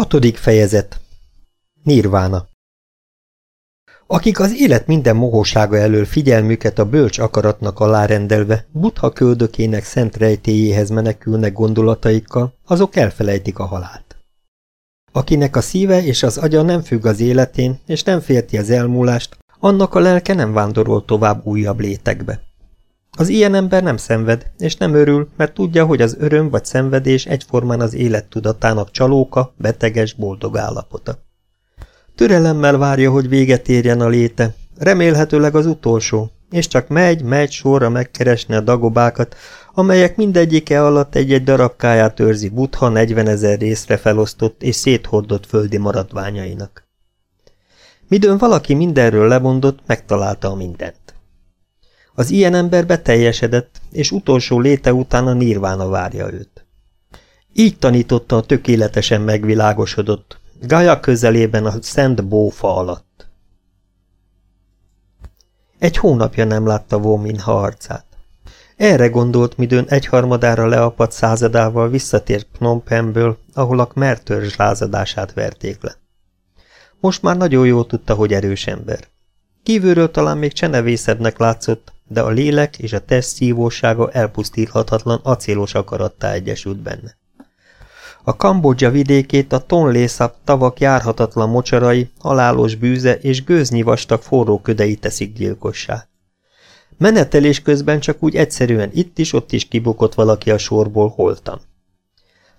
Hatodik fejezet Nirvána Akik az élet minden mohósága elől figyelmüket a bölcs akaratnak alárendelve, butha köldökének szent rejtéjéhez menekülnek gondolataikkal, azok elfelejtik a halált. Akinek a szíve és az agya nem függ az életén, és nem férti az elmúlást, annak a lelke nem vándorol tovább újabb létekbe. Az ilyen ember nem szenved, és nem örül, mert tudja, hogy az öröm vagy szenvedés egyformán az élet tudatának csalóka, beteges, boldog állapota. Türelemmel várja, hogy véget érjen a léte, remélhetőleg az utolsó, és csak megy, megy sorra megkeresni a dagobákat, amelyek mindegyike alatt egy-egy darabkáját őrzi Butha 40 ezer részre felosztott és széthordott földi maradványainak. Midőn valaki mindenről lemondott, megtalálta a mindent. Az ilyen ember beteljesedett, és utolsó léte után a nirvána várja őt. Így tanította a tökéletesen megvilágosodott, Gaja közelében a Szent Bófa alatt. Egy hónapja nem látta Vominha arcát. Erre gondolt, midőn egyharmadára leapadt századával visszatért Phnom Penhből, ahol a Kmertörzs lázadását verték le. Most már nagyon jól tudta, hogy erős ember. Kívülről talán még csenevészebbnek látszott, de a lélek és a test szívósága elpusztíthatatlan acélos akarattá egyesült benne. A Kambodzsa vidékét a tonlészap tavak járhatatlan mocsarai, halálos bűze és gőznyi vastag forró ködei teszik gyilkossá. Menetelés közben csak úgy egyszerűen itt is, ott is kibukott valaki a sorból holtan.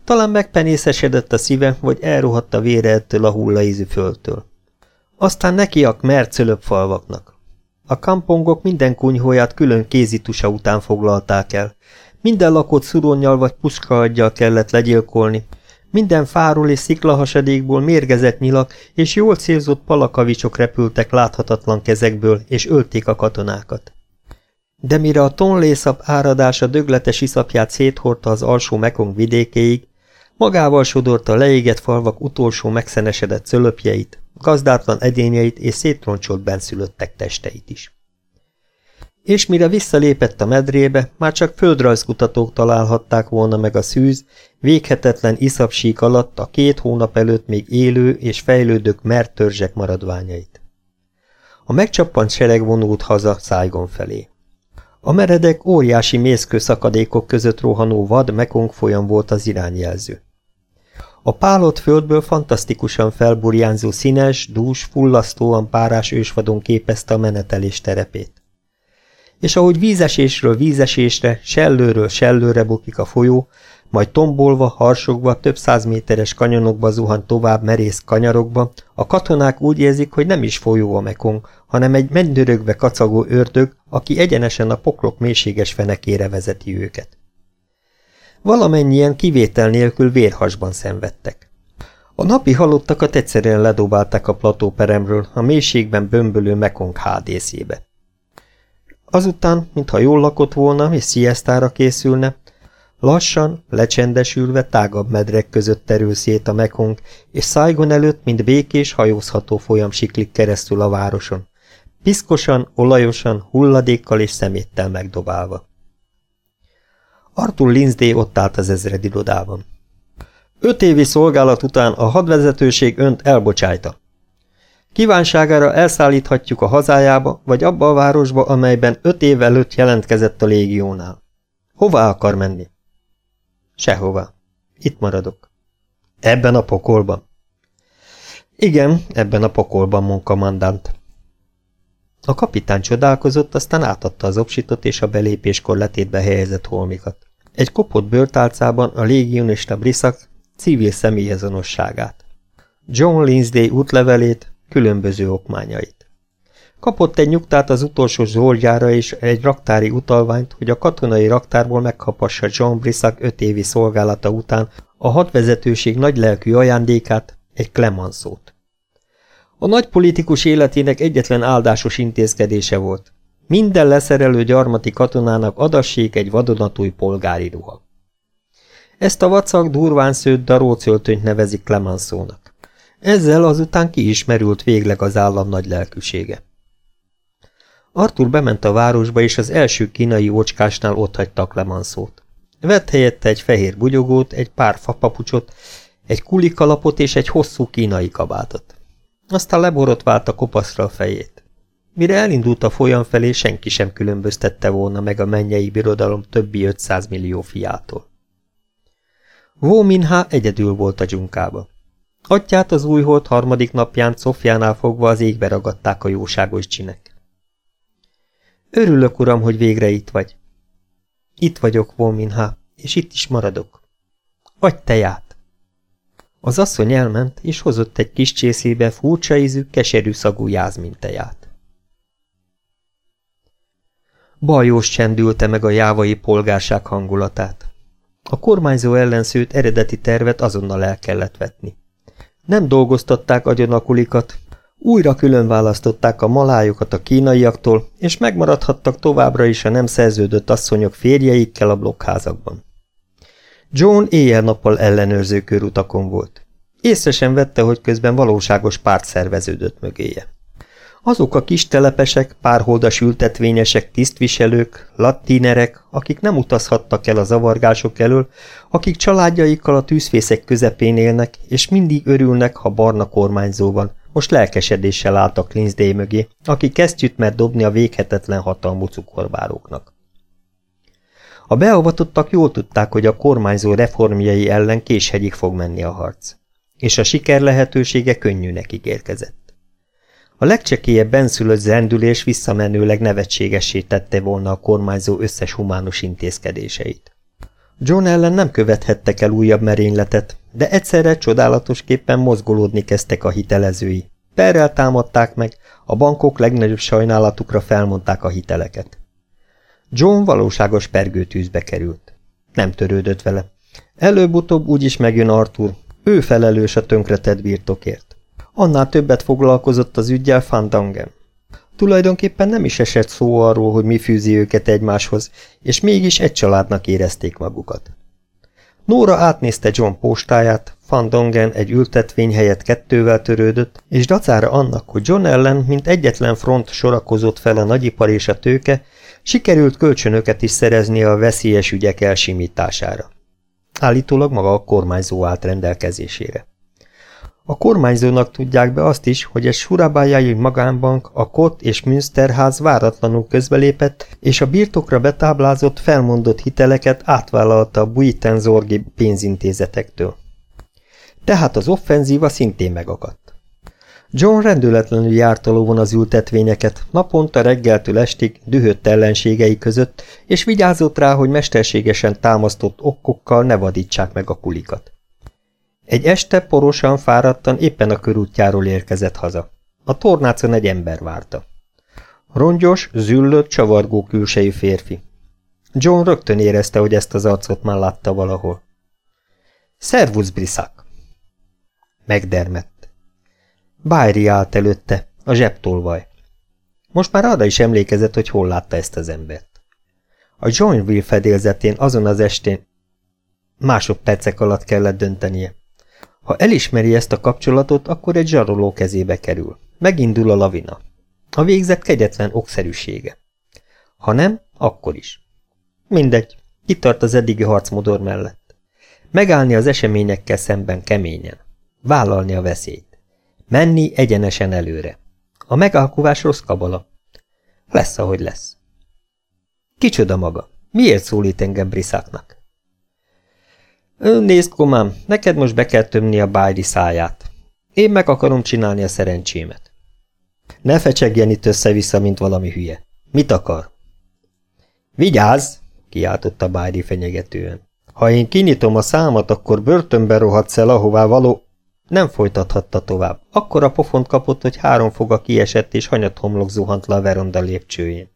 Talán megpenészesedett a szíve, vagy elrohadt a vére ettől a hullaízű földtől. Aztán nekiak mercölöbb falvaknak. A kampongok minden kunyhóját külön kézitusa után foglalták el. Minden lakott szuronnyal vagy puskaadjal kellett legyilkolni. Minden fáról és sziklahasadékból mérgezett nyilak és jól célzott palakavicsok repültek láthatatlan kezekből, és ölték a katonákat. De mire a tonlészap áradása dögletes iszapját széthordta az alsó Mekong vidékéig, magával sodorta leégett falvak utolsó megszenesedett cölöpjeit, gazdátlan edényeit és szétroncsolt benszülöttek testeit is. És mire visszalépett a medrébe, már csak földrajzkutatók találhatták volna meg a szűz, véghetetlen iszapsík alatt a két hónap előtt még élő és fejlődők mert maradványait. A megcsappant sereg vonult haza Szájgon felé. A meredek óriási mészkő szakadékok között rohanó vad Mekong folyam volt az irányjelző. A pálott földből fantasztikusan felburjánzó színes, dús, fullasztóan párás ősvadon képezte a menetelés terepét. És ahogy vízesésről vízesésre, sellőről sellőre bukik a folyó, majd tombolva, harsogva, több száz méteres kanyonokba zuhan tovább merész kanyarokba, a katonák úgy érzik, hogy nem is folyó a mekong, hanem egy mennydörögve kacagó ördög, aki egyenesen a poklok mélységes fenekére vezeti őket. Valamennyien kivétel nélkül vérhasban szenvedtek. A napi halottakat egyszerűen ledobálták a platóperemről a mélységben bömbölő Mekong hádészébe. Azután, mintha jól lakott volna és sziasztára készülne, lassan, lecsendesülve tágabb medrek között terül szét a Mekong, és Saigon előtt, mint békés, hajózható folyam siklik keresztül a városon, piszkosan, olajosan, hulladékkal és szeméttel megdobálva. Arthur Lindsay ott állt az ezred irodában. Öt évi szolgálat után a hadvezetőség önt elbocsájta. Kívánságára elszállíthatjuk a hazájába, vagy abba a városba, amelyben öt év előtt jelentkezett a légiónál. Hová akar menni? Sehova. Itt maradok. Ebben a pokolban? Igen, ebben a pokolban, monkamandant. A kapitány csodálkozott, aztán átadta az obsitot és a belépéskor letétbe helyezett holmikat. Egy kopott bőrtálcában a légionista briszak civil személyazonosságát. John Lindsay útlevelét, különböző okmányait. Kapott egy nyugtát az utolsó zsolgyára és egy raktári utalványt, hogy a katonai raktárból megkapassa John Brissac öt évi szolgálata után a hadvezetőség nagylelkű ajándékát, egy Clemenceau-t. A nagy politikus életének egyetlen áldásos intézkedése volt. Minden leszerelő gyarmati katonának adassék egy vadonatúj polgári ruha. Ezt a vacak durván szőtt darócöltönyt nevezik Clemenceau-nak. Ezzel azután ki is merült végleg az állam nagy lelkűsége. Arthur bement a városba, és az első kínai ócskásnál otthagyta Clemenceau-t. Vett helyette egy fehér bugyogót, egy pár fapapucsot, egy kulikalapot és egy hosszú kínai kabátot. Aztán leborotvált a kopaszra a fejét. Mire elindult a folyam felé, senki sem különböztette volna meg a mennyei birodalom többi 500 millió fiától. Vó Minha egyedül volt a dzsunkába. Atyát az újholt harmadik napján Szofjánál fogva az égbe ragadták a jóságos csinek. Örülök, uram, hogy végre itt vagy. Itt vagyok, Vó Minha, és itt is maradok. Adj teját! Az asszony elment, és hozott egy kis csészébe furcsa ízű, keserű szagú jázminteját. Bajós csendülte meg a jávai polgárság hangulatát. A kormányzó ellenszőt eredeti tervet azonnal el kellett vetni. Nem dolgoztatták agyonakulikat, újra külön választották a malájukat a kínaiaktól, és megmaradhattak továbbra is a nem szerződött asszonyok férjeikkel a blokkházakban. John éjjel-nappal ellenőrző körutakon volt. Észre sem vette, hogy közben valóságos párt szerveződött mögéje. Azok a kis telepesek, párholdas ültetvényesek, tisztviselők, lattinerek, akik nem utazhattak el a zavargások elől, akik családjaikkal a tűzfészek közepén élnek, és mindig örülnek, ha barna kormányzó van, most lelkesedéssel álltak Linzdé mögé, aki kesztyűt mert dobni a véghetetlen hatalmú cukorbáróknak. A beavatottak jól tudták, hogy a kormányzó reformjai ellen késhegyig fog menni a harc, és a siker lehetősége könnyűnek ígérkezett. A legcsekélyebb benszülött zendülés visszamenőleg nevetségessé tette volna a kormányzó összes humánus intézkedéseit. John ellen nem követhettek el újabb merényletet, de egyszerre csodálatosképpen mozgolódni kezdtek a hitelezői. Perrel támadták meg, a bankok legnagyobb sajnálatukra felmondták a hiteleket. John valóságos pergőtűzbe került. Nem törődött vele. Előbb-utóbb úgyis megjön Arthur, ő felelős a tönkretett birtokért. Annál többet foglalkozott az ügyel Fandangen. Tulajdonképpen nem is esett szó arról, hogy mi fűzi őket egymáshoz, és mégis egy családnak érezték magukat. Nóra átnézte John postáját, Fandangen egy ültetvény helyett kettővel törődött, és dacára annak, hogy John ellen, mint egyetlen front sorakozott fel a nagyipar és a tőke, sikerült kölcsönöket is szerezni a veszélyes ügyek elsimítására. Állítólag maga a kormányzó állt rendelkezésére. A kormányzónak tudják be azt is, hogy egy surabályai magánbank, a Kott és Münsterház váratlanul közbelépett, és a birtokra betáblázott, felmondott hiteleket átvállalta a Buitenzorgi pénzintézetektől. Tehát az offenzíva szintén megakadt. John rendületlenül járt lovon az ültetvényeket, naponta reggeltől estig, dühött ellenségei között, és vigyázott rá, hogy mesterségesen támasztott okkokkal ne vadítsák meg a kulikat. Egy este porosan, fáradtan éppen a körútjáról érkezett haza. A tornácon egy ember várta. Rongyos, züllött, csavargó külsejű férfi. John rögtön érezte, hogy ezt az arcot már látta valahol. Szervusz, Briszak! Megdermett. Bájri állt előtte, a zsebtolvaj. Most már arra is emlékezett, hogy hol látta ezt az embert. A Joinville fedélzetén azon az estén másodpercek alatt kellett döntenie. Ha elismeri ezt a kapcsolatot, akkor egy zsaroló kezébe kerül. Megindul a lavina. A végzet kegyetlen okszerűsége. Ha nem, akkor is. Mindegy, kitart az eddigi harcmodor mellett. Megállni az eseményekkel szemben keményen. Vállalni a veszélyt. Menni egyenesen előre. A megalkuvás rossz kabala. Lesz, ahogy lesz. Kicsoda maga? Miért szólít engem Briszáknak? Nézd, komám, neked most be kell tömni a bájri száját. Én meg akarom csinálni a szerencsémet. Ne fecsegjen itt össze-vissza, mint valami hülye. Mit akar? Vigyázz! kiáltotta Bájri fenyegetően. Ha én kinyitom a számat, akkor börtönbe rohadsz el, ahová való... Nem folytathatta tovább. Akkor a pofont kapott, hogy három foga kiesett, és hanyat homlok zuhant le a veronda lépcsőjén.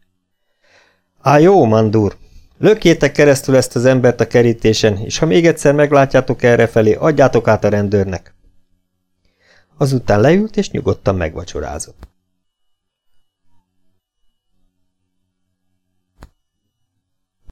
Á, jó, Mandur, Lökjétek keresztül ezt az embert a kerítésen, és ha még egyszer meglátjátok errefelé, adjátok át a rendőrnek. Azután leült és nyugodtan megvacsorázott.